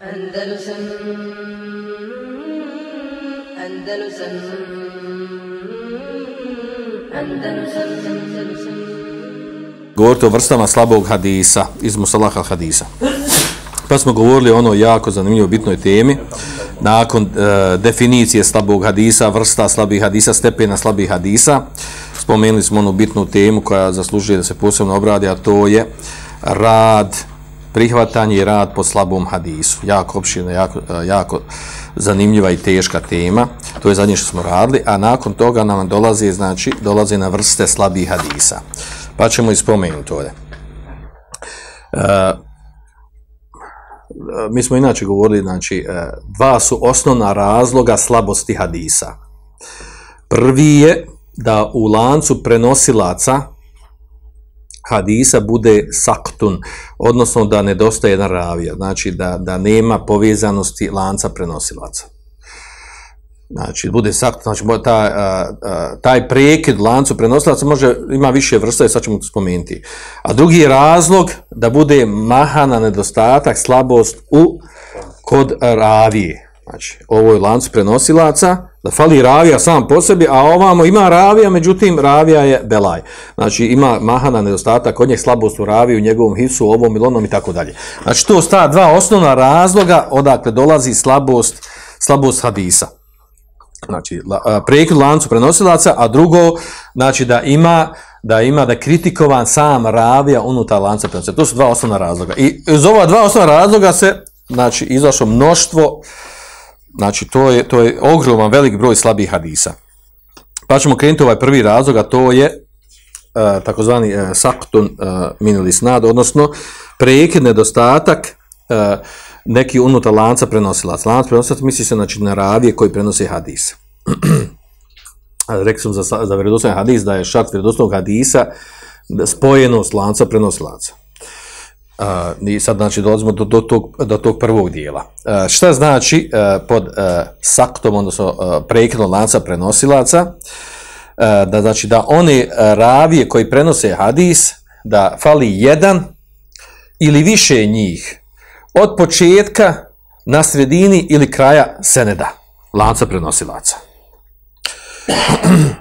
Andalusam Andalusam Andalusam Andalusam Govorite o vrstama slabog hadisa, iz Musalaha hadisa. Pa smo govorili o ono jako zanimljivo bitnoj temi, nakon e, definicije slabog hadisa, vrsta slabih hadisa, stepena slabih hadisa, spomenuli smo onu bitnu temu koja zaslužuje da se posebno obradi, a to je rad, prihvatanje i rad po slabom hadisu. Jako opširna, jako, e, jako zanimljiva i teška tema. To je zadnje što smo radili, a nakon toga nam dolazi, znači, dolazi na vrste slabih hadisa. Pa ćemo ispomenuti ovdje. E, e, mi smo inače govorili, znači, e, dva su osnovna razloga slabosti hadisa. Prvi je da u lancu prenosilaca hadisa bude saktun, odnosno da nedostaje jedan ravija, znači da, da nema povezanosti lanca prenosilaca. Znači, bude sakt, znači, taj, a, a, taj prekid lancu prenosilaca može, ima više vrsta sad ćemo to spomenuti. A drugi razlog da bude mahana nedostatak, slabost u kod ravije. Znači, ovo je lancu prenosilaca, da fali ravija sam po sebi, a ovamo ima ravija, međutim, ravija je belaj. Znači, ima mahana nedostatak, kod njeg slabost u raviju, u njegovom hisu, ovom ilonom i tako dalje. Znači, to sta dva osnovna razloga odakle dolazi slabost, slabost hadisa. Znači, prekid lancu prenosilaca, a drugo, znači, da ima da ima da kritikovan sam ravija unutar lanca prenosilaca. To su dva osnovna razloga. I iz ova dva osnovna razloga se, znači, izašlo mnoštvo Znači, to je, to je ogroman velik broj slabih hadisa. Pa ćemo krenuti ovaj prvi razlog, a to je uh, takozvani uh, saktun e, uh, minuli snad, odnosno prekid nedostatak uh, neki unutar lanca prenosilac. Lanac prenosilac misli se znači, na ravije koji prenose hadis. Rekli sam za, za vjerodostavni hadis da je šart vjerodostavnog hadisa spojenost lanca prenosilaca. A, I sad znači dolazimo do, do, tog, do tog prvog dijela. Uh, šta znači uh, pod uh, saktom, odnosno uh, prekidom lanca prenosilaca, uh, da znači da oni ravije koji prenose hadis, da fali jedan ili više njih od početka na sredini ili kraja seneda, lanca prenosilaca.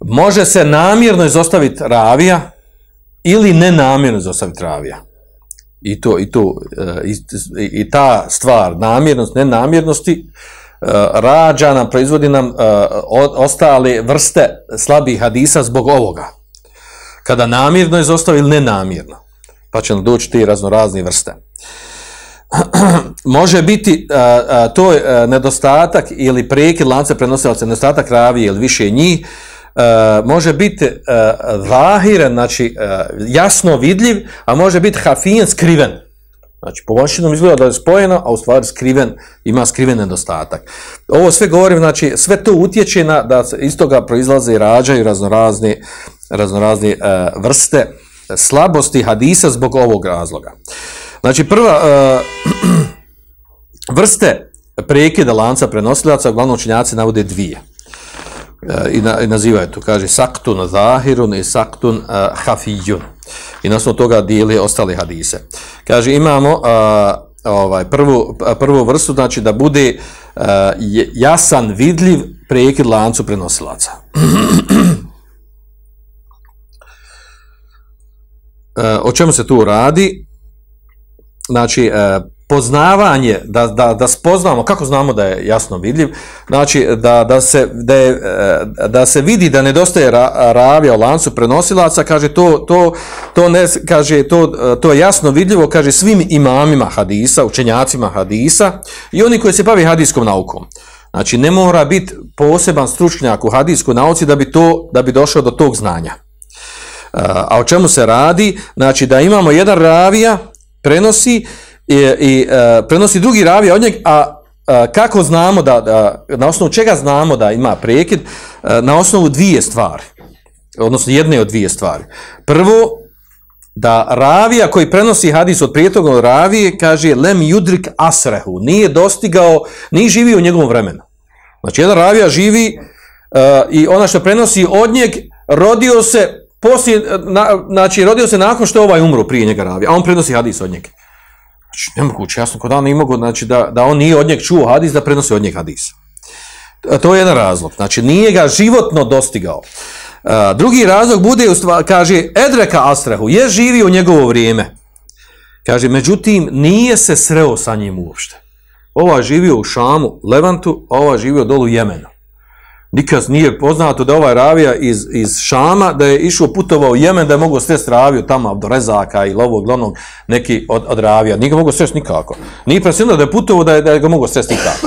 Može se namjerno izostaviti ravija, ili nenamjerno izostaviti ravija. I to i to e, i, i ta stvar namjernost nenamjernosti e, rađa nam proizvodi nam e, ostale vrste slabih hadisa zbog ovoga. Kada namjerno izostavi ili nenamjerno. Pa će nam doći ti raznorazne vrste. Može biti to je nedostatak ili prekid lance prenosilaca, nedostatak ravije ili više njih, uh, može biti uh, e, zahiren, znači uh, jasno vidljiv, a može biti hafijen skriven. Znači, po vanšinom izgleda da je spojeno, a u stvari skriven, ima skriven nedostatak. Ovo sve govorim, znači, sve to utječe na da iz toga proizlaze i rađaju raznorazne, raznorazne uh, vrste slabosti hadisa zbog ovog razloga. Znači, prva uh, vrste prekida lanca prenosilaca, uglavnom učinjaci navode dvije E, i, na, i nazivaju to, kaže saktun zahirun i saktun e, uh, hafijun. I na osnovu toga dijeli ostale hadise. Kaže, imamo uh, ovaj prvu, prvu vrstu, znači da bude uh, jasan, vidljiv prekid lancu prenosilaca. uh, o čemu se tu radi? Znači, uh, poznavanje, da, da, da spoznamo, kako znamo da je jasno vidljiv, znači da, da, se, da, je, e, da se vidi da nedostaje ra, ravija u lancu prenosilaca, kaže to, to, to, ne, kaže, to, to je jasno vidljivo, kaže svim imamima hadisa, učenjacima hadisa i oni koji se bavi hadijskom naukom. Znači ne mora biti poseban stručnjak u hadijskoj nauci da bi, to, da bi došao do tog znanja. E, a o čemu se radi? Znači da imamo jedan ravija, prenosi, i, i uh, prenosi drugi ravija od njeg, a uh, kako znamo da, da, na osnovu čega znamo da ima prekid, uh, na osnovu dvije stvari, odnosno jedne od dvije stvari. Prvo, da ravija koji prenosi hadis od prijetognog ravije, kaže, lem judrik asrehu, nije dostigao, nije živio u njegovom vremenu. Znači, jedan ravija živi uh, i ona što prenosi od njeg, rodio se, poslije, na, znači, rodio se nakon što ovaj umro prije njega ravija, a on prenosi hadis od njega. Znači, nemoguće, jasno, kod dana nije znači, da, da on nije od njeg čuo hadis, da prenosi od njeg hadis. E, to je jedan razlog. Znači, nije ga životno dostigao. A, drugi razlog bude, kaže, Edreka Astrahu je živio u njegovo vrijeme. Kaže, međutim, nije se sreo sa njim uopšte. Ova živio u Šamu, Levantu, a ova živio dolu u Jemenu. Nikad nije poznato da ovaj ravija iz, iz Šama, da je išao putovao u Jemen, da je mogo sve raviju tamo do Rezaka i lovog glavnog neki od, od ravija. Nije ga mogo srest nikako. Nije presilno da je putovao da je, da je ga mogo sve nikako.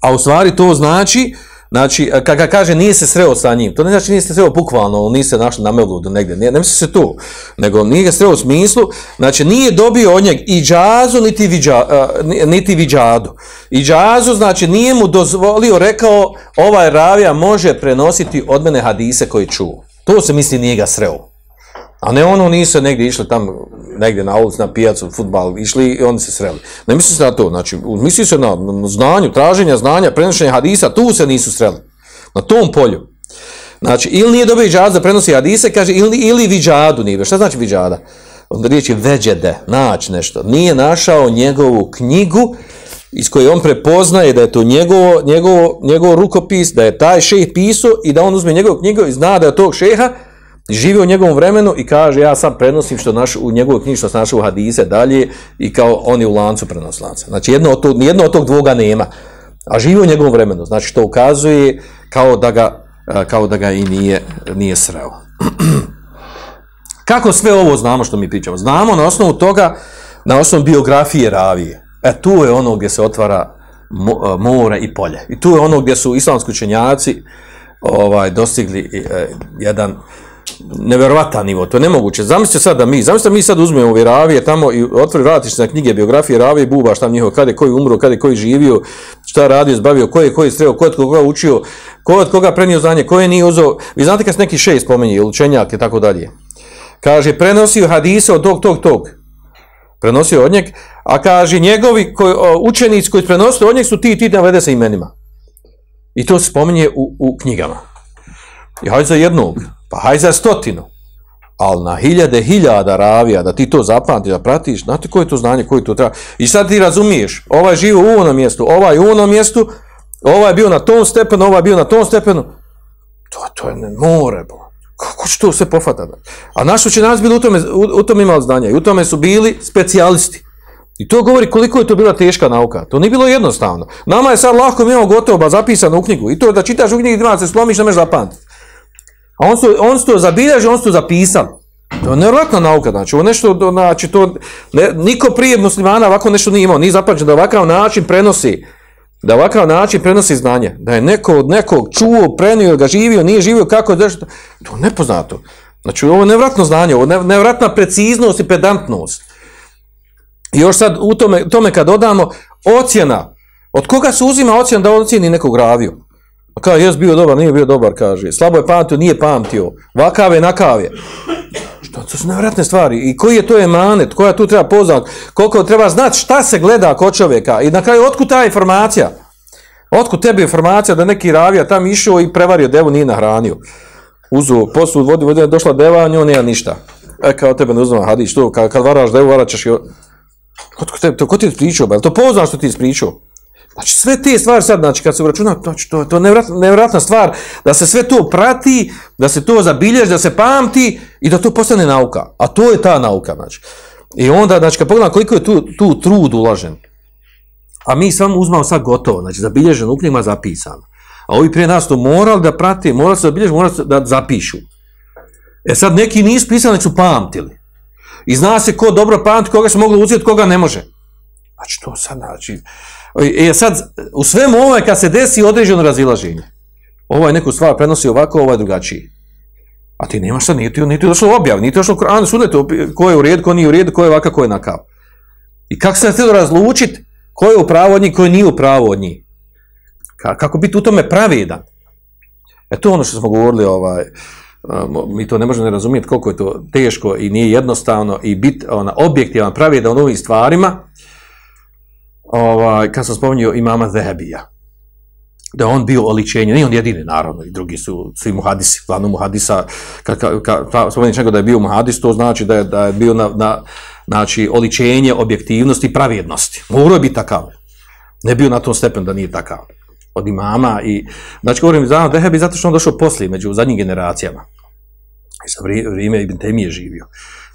A u stvari to znači, znači, e, kada kaže nije se sreo sa njim, to ne znači nije se sreo bukvalno, nije se našli na meludu negdje, ne, ne misli se to, nego nije ga sreo u smislu, znači nije dobio od njeg i džazu, niti, viđa, uh, niti viđadu. I džazu, znači nije mu dozvolio, rekao, ovaj ravija može prenositi od mene hadise koji čuo. To se misli nije ga sreo. A ne ono nisu negdje išli tam, negdje na ulicu, na pijacu, futbal, išli i oni se sreli. Ne misli se na to, znači, misli se na znanju, traženja znanja, prenošenja hadisa, tu se nisu sreli. Na tom polju. Znači, ili nije dobio iđad za prenosi hadise, kaže, ili, ili viđadu nije. Šta znači viđada? Onda riječ je veđede, naći nešto. Nije našao njegovu knjigu iz koje on prepoznaje da je to njegovo, njegovo, njegovo rukopis, da je taj šeh pisao i da on uzme njegovu knjigu i zna da je tog šeha, živi u njegovom vremenu i kaže ja sad prenosim što naš, u njegovoj knjiži što se našao u hadise dalje i kao oni u lancu prenosilaca. Znači jedno od, tog, jedno od tog dvoga nema, a živi u njegovom vremenu. Znači što ukazuje kao da ga, e, kao da ga i nije, nije sreo. Kako sve ovo znamo što mi pričamo? Znamo na osnovu toga, na osnovu biografije Ravije. E tu je ono gdje se otvara e, more i polje. I tu je ono gdje su islamski učenjaci ovaj, dostigli eh, jedan neverovatan nivo, to je nemoguće. Zamislite sad da mi, zamislite mi sad uzmemo ove ravije tamo i otvori vratiš na knjige, biografije ravije, buba, šta njihovo, kada je koji umro, kada je koji živio, šta radio, zbavio, ko je koji streo, ko je koga učio, ko je koga prenio znanje, ko je nije uzao. Vi znate kad se neki šest spomenje, učenjak i tako dalje. Kaže, prenosio hadise od tog, tog, tog. Prenosio od njeg, a kaže, njegovi koji, učenici koji prenosili od njeg su ti, ti navede sa imenima. I to se spominje u, u knjigama. I hajde za jednog, Pa haj za stotinu. Ali na hiljade, hiljada ravija, da ti to zapamtiš, da pratiš, znate koje to znanje, koje to treba. I sad ti razumiješ, ovaj živo u onom mjestu, ovaj u onom mjestu, ovaj bio na tom stepenu, ovaj bio na tom stepenu. To, to je ne more, bo. Kako će to sve pofatati? A naši učenjaci bili u tome, u, u tome imali znanja i u tome su bili specijalisti. I to govori koliko je to bila teška nauka. To nije bilo jednostavno. Nama je sad lahko, mi imamo gotovo ba zapisano u knjigu. I to da čitaš u knjigi, da se slomiš, ne meš zapamtiti. A on su, on su to zabilježi, on su to zapisali. To je nevjerojatna nauka, znači, ovo nešto, znači, to, ne, niko prije muslimana ovako nešto nije imao, nije zapačen da ovakav način prenosi, da ovakav način prenosi znanje, da je neko od nekog čuo, prenio, ga živio, nije živio, kako je nešto, to je nepoznato. Znači, ovo je nevratno znanje, ovo je nevratna preciznost i pedantnost. I još sad, u tome, tome kad dodamo, ocjena, od koga se uzima ocjena da ocjeni nekog raviju? Kao, jes bio dobar, nije bio dobar, kaže. Slabo je pamtio, nije pamtio. Vakav je, nakav je. Što, to su nevratne stvari. I koji je to emanet, koja tu treba poznat, koliko treba znati šta se gleda kod čovjeka. I na kraju, otkud ta informacija? Otkud tebi informacija da neki ravija tam išao i prevario devu, nije nahranio. Uzu posud, vodi, vodi, došla deva, njoj nema ništa. E, kao tebe ne uzmano, hadi, što, kad, kad varaš devu, varaćeš i... Otkud tebi, to, ko ti je pričao, ba? To poznaš što ti je ispričao? Znači sve te stvari sad, znači kad se uračuna, znači, to, to je nevratna, nevratna stvar, da se sve to prati, da se to zabilješ, da se pamti i da to postane nauka. A to je ta nauka, znači. I onda, znači, kad pogledam koliko je tu, tu trud uložen, a mi samo uzmamo sad gotovo, znači zabilježen u knjima zapisano. A ovi prije nas to morali da prati, morali se zabilježiti, morali se da zapišu. E sad neki nisu pisali, nek su pamtili. I zna se ko dobro pamti, koga se moglo uzeti, koga ne može. Znači to sad, znači, E sad, u svemu ovo je kad se desi određeno razilaženje. Ovo je neku stvar prenosi ovako, ovo je drugačiji. A ti nemaš šta, niti, niti nije došlo objav, niti ti došlo Kur'an, sunetu, ko je u redu, ko nije u redu, ko je ovakav, ko je nakav. I kako se htjelo razlučiti ko je u pravu od njih, ko je nije u pravu od njih. Kako biti u tome pravedan. E to ono što smo govorili, ovaj, um, mi to ne možemo ne razumijeti koliko je to teško i nije jednostavno i biti ona, objektivan pravedan u ovim stvarima, ovaj, kad sam spomenuo imama Zehebija. da on bio oličenje, nije on jedini naravno, i drugi su svi muhadisi, glavno muhadisa, kad, kad, kad spomeniš nego da je bio muhadis, to znači da je, da je bio na, na znači, oličenje objektivnosti i pravjednosti. Morao je biti takav. Ne bio na tom stepenu da nije takav. Od imama i, znači govorim za Dehebi zato što on došao poslije, među zadnjim generacijama. I sa vrijeme Ibn Temije živio.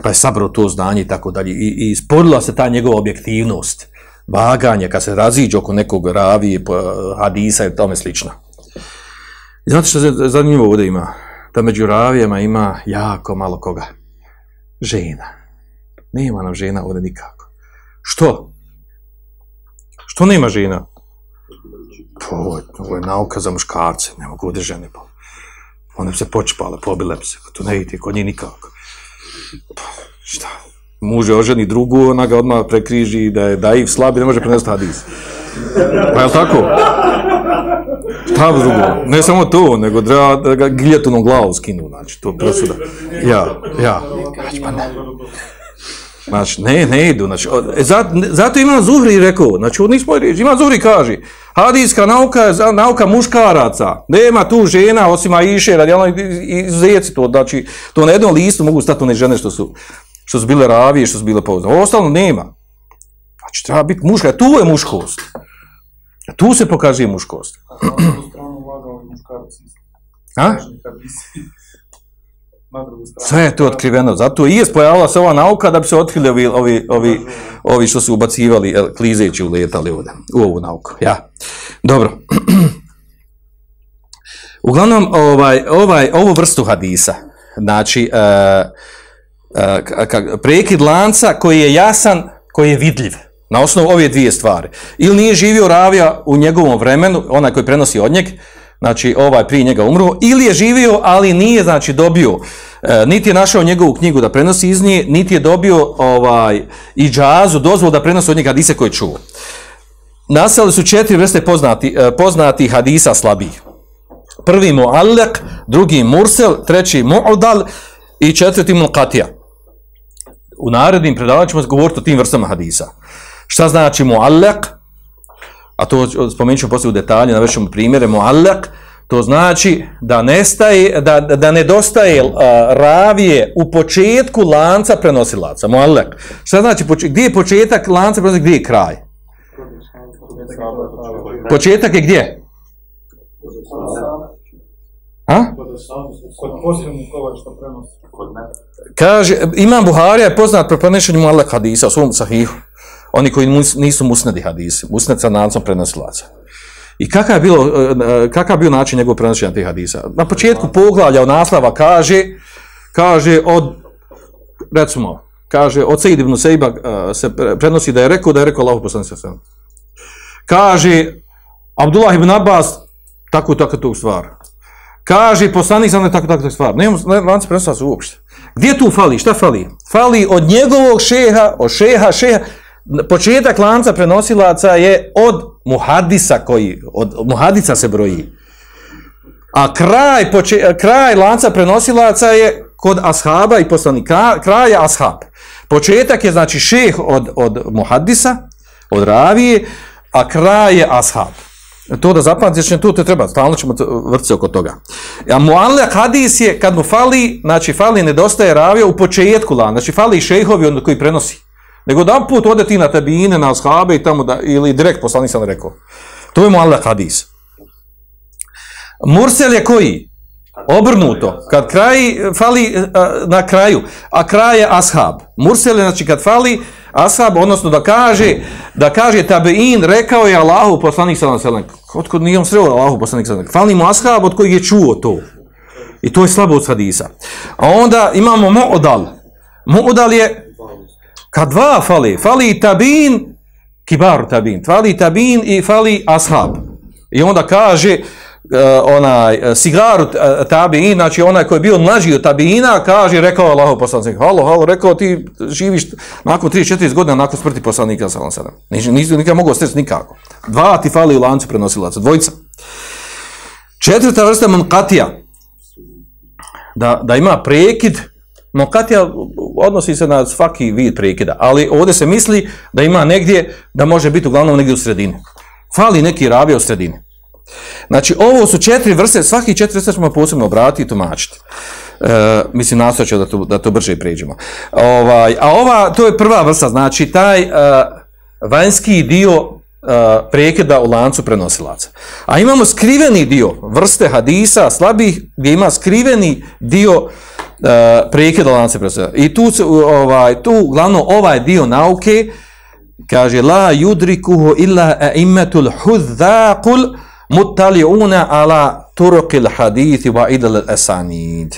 Pa je sabrao to znanje i tako dalje. I, i sporila se ta njegova objektivnost vaganje, kad se raziđe oko nekog ravije, hadisa i tome slično. I znate što zanimljivo ovdje ima? Da među ravijama ima jako malo koga. Žena. Nema nam žena ovdje nikako. Što? Što nema žena? To, ovo je, nauka za muškarce, ne mogu ovdje žene. Pa. One bi se počepale, pobile bi se, to ne ide kod njih nikako. Pa, šta? Muže oženi drugu, ona ga odmah prekriži da je daiv slab i ne može prenesti hadis. Pa je tako? Šta drugo? Ne samo to, nego treba da ga giljetonom glavu skinu, znači, to presuda. Ja, ja. Znači, pa ne. Znači, ne, ne idu. Znači, e, zato, zato ima Zuhri rekao, znači, od nismo riječi, ima Zuhri kaže, hadijska nauka je nauka muškaraca, nema tu žena, osim Aiše, radijalno, izuzeci to, znači, to na jednom listu mogu stati one žene što su, što su bile ravije, što su bile pouzdane. Ostalo nema. Znači, treba biti muška. Tu je muškost. Tu se pokazuje muškost. A? Sve je to otkriveno. Zato i je spojavila se ova nauka da bi se otkrili ovi, ovi, ovi, ovi što su ubacivali, klizeći uletali ovdje, u ovu nauku. Ja. Dobro. Uglavnom, ovaj, ovaj, ovu vrstu hadisa, znači, uh, Eh, prekid lanca koji je jasan, koji je vidljiv na osnovu ove dvije stvari. Ili nije živio ravija u njegovom vremenu, onaj koji prenosi od njeg, znači ovaj prije njega umro, ili je živio, ali nije znači dobio, e, niti je našao njegovu knjigu da prenosi iz nje, niti je dobio ovaj i džazu, dozvolu da prenosi od njega hadise koje čuo. Nastali su četiri vrste poznati, eh, e, poznati hadisa slabih. Prvi muallak, drugi mursel, treći mu'udal i četvrti muqatija u narednim predavanjima ćemo govoriti o tim vrstama hadisa. Šta znači muallak? A to spomenut ćemo poslije u detalje, navešemo primjere. Muallak, to znači da, nestaje, da, da nedostaje uh, ravije u početku lanca prenosilaca. Muallak. Šta znači, gdje je početak lanca prenosilaca, gdje je kraj? Početak je gdje? A? Kod posljednog koga što prenosi. Kaže, imam Buharija je poznat po prenešenju Mu'allak hadisa u svom sahihu. Oni koji nisu musnedi hadisi, musned sa nancom prenosilaca. I kakav je, bilo, e, kakav je bio način njegov prenošenja tih hadisa? Na početku poglavlja od naslava kaže, kaže od, recimo, kaže, od Sejid ibn Sejba e, se prenosi da je rekao, da je rekao Allahu poslani sa Kaže, Abdullah ibn Abbas, tako tako tu stvar. Kaže poslanik sam tako tako stvar. Nema lance prenosa uopšte. Gdje tu fali? Šta fali? Fali od njegovog šeha, od šeha, šeha. Početak lanca prenosilaca je od muhadisa koji, od muhadica se broji. A kraj, poče, kraj lanca prenosilaca je kod ashaba i poslanika, kraj je ashab. Početak je znači šeh od, od muhadisa, od ravije, a kraj je ashab. To da zapamtiš, to te treba, stalno ćemo vrtiti oko toga. A mu'allak hadis je, kad mu fali, znači fali nedostaje ravija u početku lana, znači fali šejhovi on koji prenosi. Nego da put ode ti na tabine, na ashabe i tamo da, ili direkt poslanik sam rekao. To je mu'allak hadis. Mursel je koji? Obrnuto. Kad kraj fali na kraju, a kraj je ashab. Mursel je, znači kad fali, ashab, odnosno da kaže, da kaže tabein, rekao je Allahu poslanik sallam sallam, sellem. kod nije on sreo Allahu poslanik sallam, fali mu ashab od kojeg je čuo to. I to je slabo od hadisa. A onda imamo mu'odal. Mu'odal je, kad dva fali, fali tabin, kibar tabin, fali tabin i fali ashab. I onda kaže, Eh, onaj eh, uh, sigar uh, eh, tabiin, znači onaj koji je bio mlađi od tabiina, kaže, rekao Allah poslanik, halo, halo, rekao ti živiš nakon 3-4 godina nakon smrti poslanika, sallam sada. Nisi, nisi nikad mogao stresti nikako. Dva ti fali u lancu prenosilaca, dvojica. Četvrta vrsta mankatija, da, da ima prekid, mankatija odnosi se na svaki vid prekida, ali ovdje se misli da ima negdje, da može biti uglavnom negdje u sredini. Fali neki rabija u sredini Znači, ovo su četiri vrste, svaki četiri vrste ćemo posebno obratiti i tumačiti. E, mislim, nastavit ću da to, da to brže pređemo. Ovaj, a ova, to je prva vrsta, znači, taj uh, vanjski dio uh, prekida u lancu prenosilaca. A imamo skriveni dio vrste hadisa, slabih, gdje ima skriveni dio uh, prekida u lancu prenosilaca. I tu, ovaj, tu, glavno, ovaj dio nauke, kaže, la yudrikuhu illa a'immatul hudzaqul muttali'una ala turuqil hadithi wa idal asanid.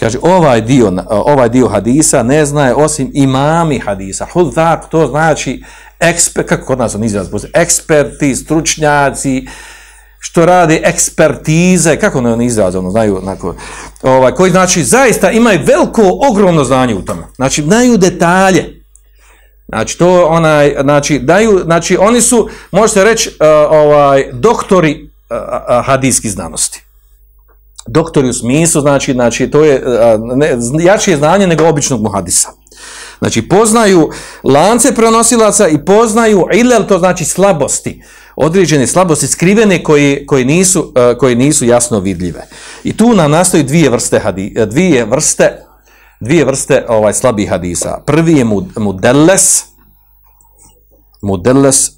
Kaže, ovaj dio, ovaj dio hadisa ne znaje osim imami hadisa. Hudzak, to znači eksper, kako kod nas on izraz, eksperti, stručnjaci, što radi ekspertize, kako on izraz, ono, znaju, onako, ovaj, koji znači zaista imaju veliko, ogromno znanje u tome. Znači, znaju detalje. Znači, to onaj, znači, daju, znači, oni su, možete reći, uh, ovaj, doktori e, uh, uh, hadijski znanosti doktori u smislu, znači, znači to je e, ne, jačije znanje nego običnog muhadisa. Znači, poznaju lance prenosilaca i poznaju ilel, to znači slabosti, određene slabosti skrivene koji, koji, nisu, koji nisu jasno vidljive. I tu nam nastaju dvije vrste, hadi, dvije vrste, dvije vrste ovaj slabih hadisa. Prvi je mudelles, mudelles,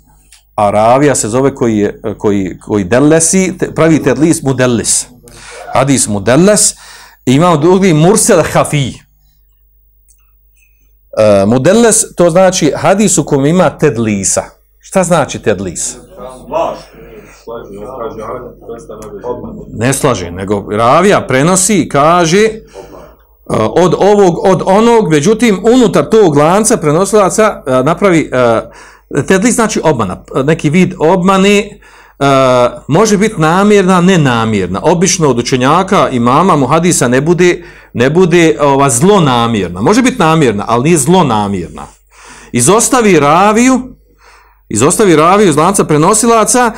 Aravija se zove koji, je, koji, koji dellesi, pravi tedlis mudellis hadis mudelles imamo drugi mursel hafi. Uh, mudelles to znači hadis u kojem ima tedlisa. Šta znači tedlis? Ne slaže, nego ravija prenosi i kaže od ovog, od onog, međutim, unutar tog lanca prenosilaca napravi uh, tedlis znači obmana, neki vid obmane može biti namjerna, nenamjerna. Obično od učenjaka i mama muhadisa ne bude, ne bude ova, zlonamjerna. Može biti namjerna, ali nije zlonamjerna. Izostavi raviju, izostavi raviju iz lanca prenosilaca,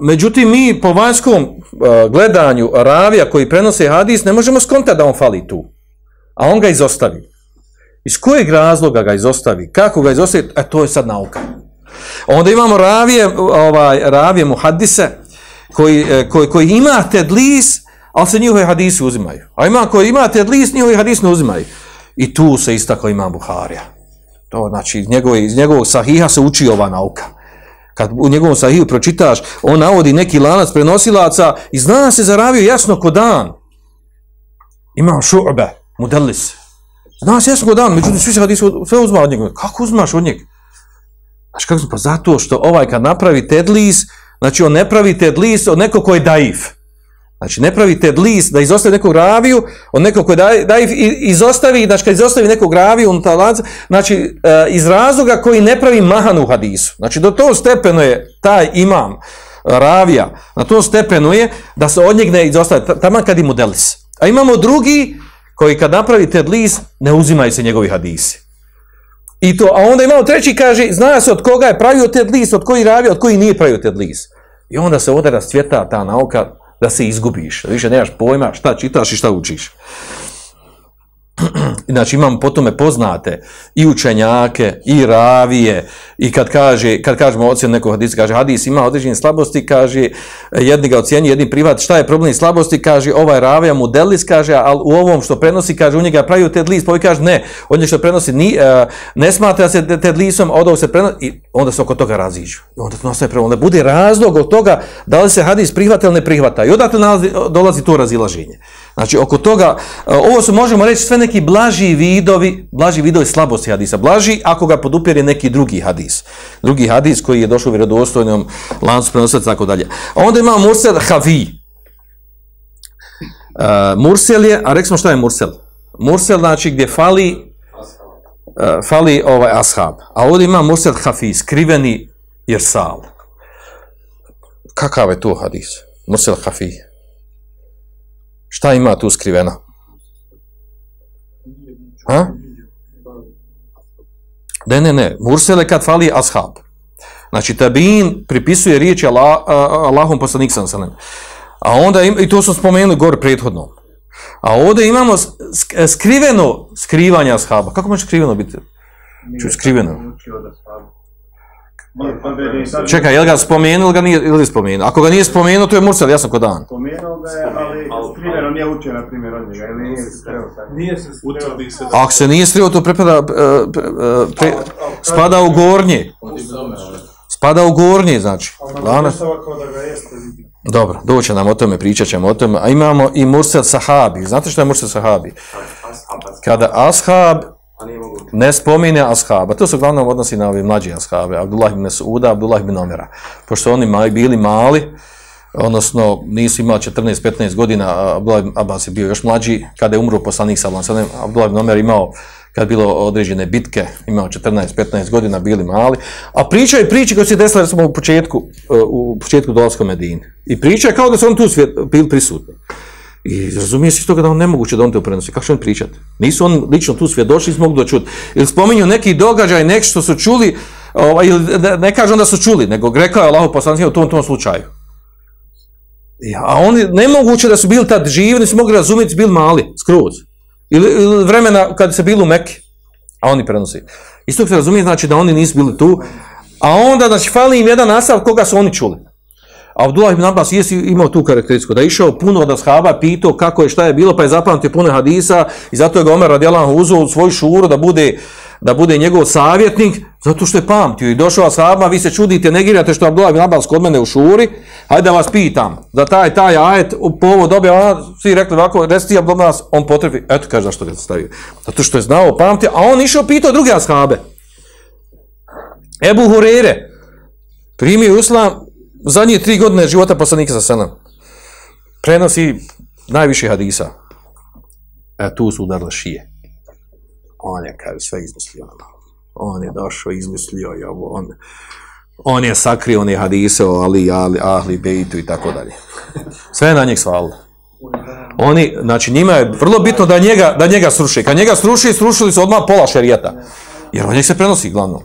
međutim mi po vanjskom uh, gledanju ravija koji prenose hadis ne možemo skontati da on fali tu. A on ga izostavi. Iz kojeg razloga ga izostavi? Kako ga izostavi? E, to je sad nauka. Onda imamo ravije, ovaj, ravije muhadise, koji, e, koji, koji ima tedlis, ali se njihove hadisi uzimaju. A ima koji ima tedlis, njihove hadisi ne uzimaju. I tu se istako ima Buharija. To znači, iz njegove, iz njegovog sahiha se uči ova nauka. Kad u njegovom sahihu pročitaš, on navodi neki lanac prenosilaca i zna se zaravio jasno ko dan. Imam šu'be, mudelis. Zna se jasno ko dan, međutim svi se hadisi sve uzma od njega. Kako uzmaš od njega? Znaš kako pa zato što ovaj kad napravi tedlis, znači on ne pravi tedlis od nekog koji je daif. Znači ne pravi tedlis da izostavi nekog raviju od nekog koji da, da izostavi, znači kad izostavi nekog raviju on talac, znači e, iz razloga koji ne pravi mahanu u hadisu. Znači do tog stepenu je taj imam e, ravija, na tom stepenu je da se od njeg ne izostavi, tamo kad i delis. A imamo drugi koji kad napravi tedlis ne uzimaju se njegovi hadisi. I to, a onda imamo treći, kaže, zna se od koga je pravio tedlis, od koji ravija, od koji nije pravio tedlis. I onda se ovdje rascvjeta ta nauka da se izgubiš, da više nemaš pojma šta čitaš i šta učiš. znači imam po tome poznate i učenjake i ravije i kad kaže kad kažemo ocjen nekog hadisa kaže hadis ima određene slabosti kaže jedni ga ocjenjuju jedni privat šta je problem slabosti? Kaže ovaj ravija mu delis kaže al u ovom što prenosi kaže u njega pravi te list pa kaže ne on je što prenosi ni uh, ne smatra se te listom od se prenosi i onda se oko toga raziđu. I onda to nastaje problem. Onda bude razlog od toga da li se hadis prihvata ili ne prihvata. I odatle dolazi to razilaženje. Znači, oko toga, e, ovo su, možemo reći, sve neki blaži vidovi, blaži vidovi slabosti hadisa. Blaži ako ga podupire neki drugi hadis. Drugi hadis koji je došao u vjerodostojnom lancu prenosati, tako dalje. A onda imamo Mursel Havi. Uh, Mursel je, a rekli smo šta je Mursel? Mursel znači gdje fali, uh, fali ovaj ashab. A ovdje ima Mursel Hafi, skriveni jersal. Kakav je to hadis? Mursel Hafi. Šta ima tu skriveno? Ha? Ne, ne, ne. Mursele kad fali ashab. Znači, tabin pripisuje riječi Allah, Allahom poslanik sam sallam. A onda, im, i to smo spomenuli gore prethodno. A ovdje imamo skriveno skrivanje ashaba. Kako može skriveno biti? Ču, skriveno. Čekaj, je li ga spomenuo ili ga nije, ili spomenuo? Ako ga nije spomenuo, to je Mursel, jasno ko dan. Spomenuo ga je, ali primjerom nije učio, na primjer, od njega, ili nije se sad. Nije se Utvrdi se da A ako se nije sreo, to prepada, e, pre, pre, spada u gornje. Spada u gornje, znači. Lanac. Dešava kao da ga jeste vidio. Dobro, doće nam o tome, pričat ćemo o tome. A imamo i Mursel Sahabi. Znate što je Mursel Sahabi? Kada Ashab ne spomine Ashaba, to se uglavnom odnosi na ove mlađe Ashabe, Abdullah ibn Suda, Abdullah ibn Omera. Pošto oni mali, bili mali, odnosno nisu imali 14-15 godina, a Abdullah ibn Abbas je bio još mlađi, kada je umro poslanik sa Lansanem, Abdullah ibn Omer imao, kad bilo određene bitke, imao 14-15 godina, bili mali, a pričaju priče koje se desile recimo u početku, e, u početku dolaska Medine. I pričaju kao da su on tu svijet, bili prisutni. I razumije se iz toga da on nemoguće da on to prenosi. Kako će on pričati? Nisu on lično tu svjedoči, nisu mogu da čuti. Ili spominju neki događaj, nek što su čuli, ovaj, ili ne, ne kaže da su čuli, nego rekao je Allahu poslanik u tom, tom slučaju. Ja, a oni nemoguće da su bili tad živi, nisu mogli razumjeti, bili mali, skroz. Ili, ili vremena kad se bili u Mekke, a oni prenosi. Isto se razumije, znači da oni nisu bili tu, a onda, znači, fali im jedan nastav koga su oni čuli. Abdullah ibn Abbas je imao tu karakteristiku, da je išao puno od ashaba, pitao kako je, šta je bilo, pa je zapamtio puno hadisa i zato je ga Omer radijalahu uzeo u svoj šuru da bude, da bude njegov savjetnik, zato što je pamtio i došao ashabima, vi se čudite, negirate što je Abdullah ibn Abbas kod mene u šuri, hajde da vas pitam, za taj, taj ajet u povod dobio, ona, svi rekli ovako, resti Abdullah ibn Abbas, on potrebi, eto kaže zašto ga stavio, zato što je znao, pamtio, a on išao pitao druge ashabe. Ebu Hurere, primio islam, zadnje tri godine života poslanika sa selam prenosi najviše hadisa. E tu su udarle šije. On je, kaže, sve izmislio. Ono on je došao, izmislio je ovo, on, on je sakrio one hadise o Ali, Ali, Ahli, Bejtu i tako dalje. Sve je na njeg svalilo. Oni, znači njima je vrlo bitno da njega, da njega sruši. Kad njega sruši, srušili su odmah pola šerijeta. Jer on njeg se prenosi glavno.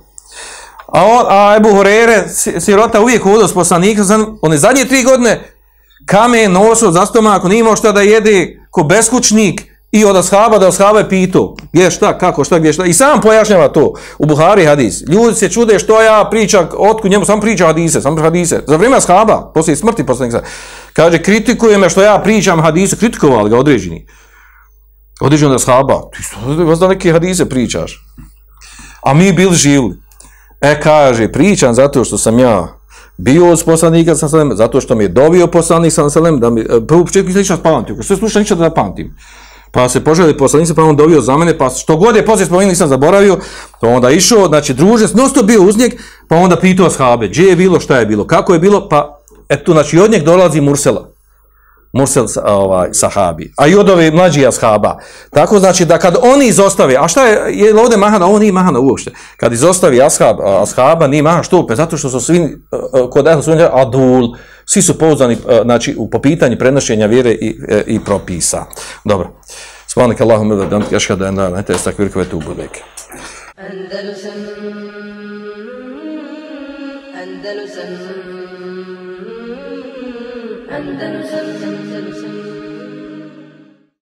A, on, a Ebu Horere, sirota, uvijek uvodio s poslanika, one zadnje tri godine, kamen nosio za stomak, nije imao šta da jede, ko beskućnik, i od ashaba da ashaba je pitao, gdje šta, kako, šta, gdje šta, i sam pojašnjava to u Buhari hadis. Ljudi se čude što ja pričam, otku njemu sam pričam hadise, sam hadise. Za vrijeme ashaba, poslije smrti poslanika, kaže, kritikuje me što ja pričam hadise, kritikovali ga određeni. Određeni od ashaba, ti što, vas da neke hadise pričaš. A mi bili živli. E, kaže, pričam zato što sam ja bio od poslanika sa selem, zato što mi je dobio poslanik sa selem, da mi, e, prvo početku nisam pamtio, sve slušam ništa da pamtim. Pa se poželi poslanik pa on dobio za mene, pa što god je poslije spomenuo nisam zaboravio, pa onda išao, znači druže, nosto bio uz njeg, pa onda pitao ashabe, gdje je bilo, šta je bilo, kako je bilo, pa eto, znači od njeg dolazi Mursela. Mursel ovaj, sahabi, a i od ove mlađi ashaba. Tako znači da kad oni izostave, a šta je, je ovdje mahana, ovo nije mahana uopšte, kad izostavi ashab, ashaba nije mahana, štupe, zato što su svi, kod ehlu sunja, adul, svi su pouzdani, znači, u popitanju prenošenja vjere i, e, i propisa. Dobro. Subhanak Allahum ila dan ashhadu an la ilaha illa anta astaghfiruka wa atubu ilaik. Andalusam Andalusam Andalusam